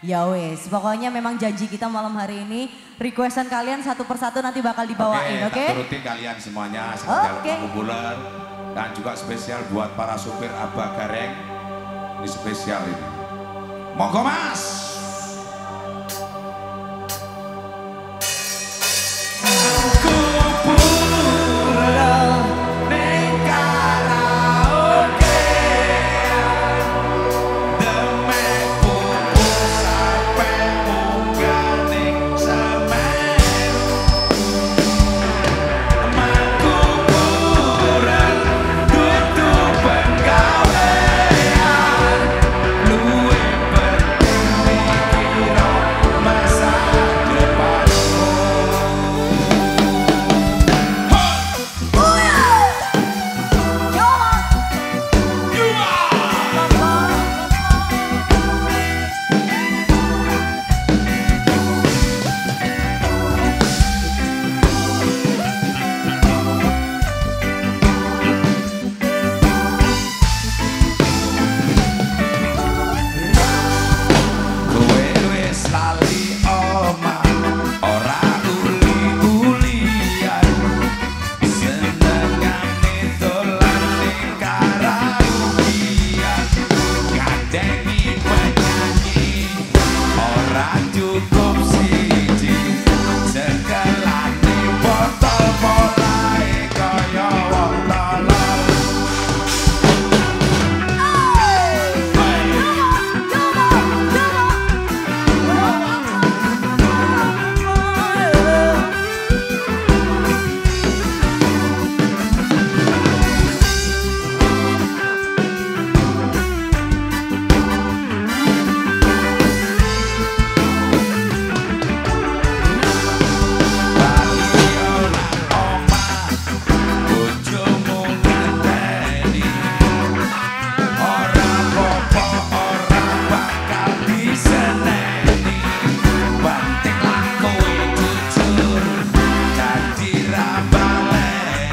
Ya wes, pokoknya memang janji kita malam hari ini requestan kalian satu persatu nanti bakal dibawain, oke? Tak turutin kalian semuanya Oke. okay. bulan dan juga spesial buat para supir Abah Gareng. Ini spesial ini. Monggo Mas.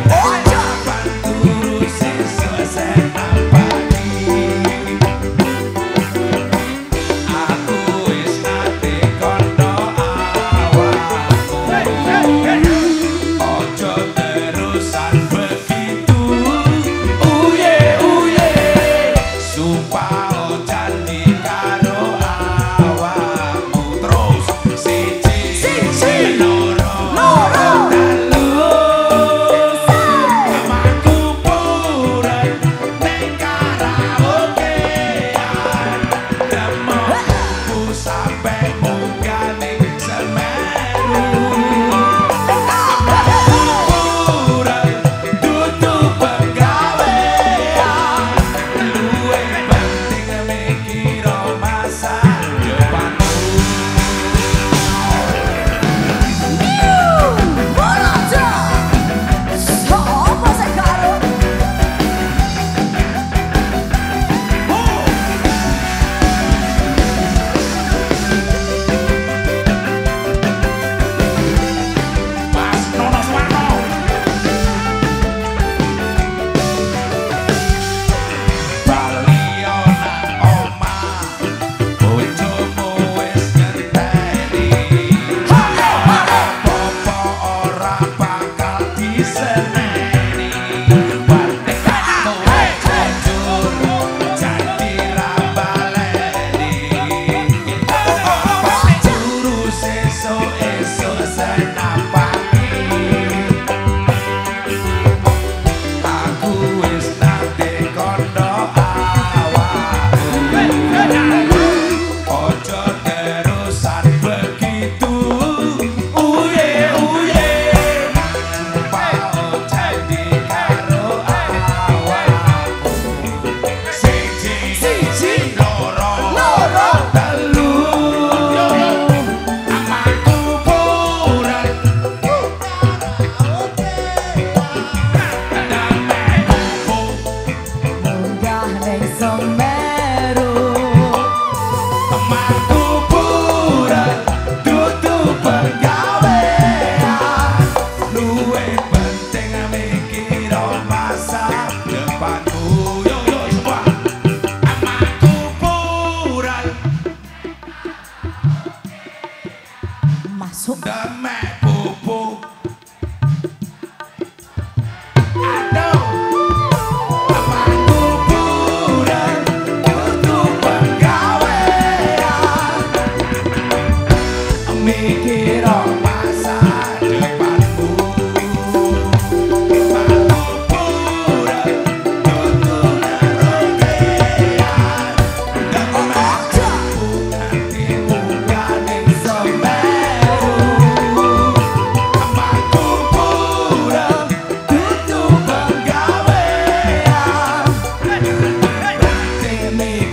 Oh.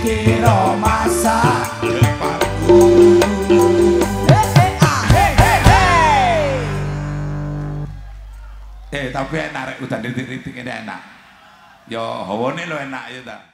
Eh tapi enak rek udan titik-titik ini enak. Ya hawane lo enak ya ta.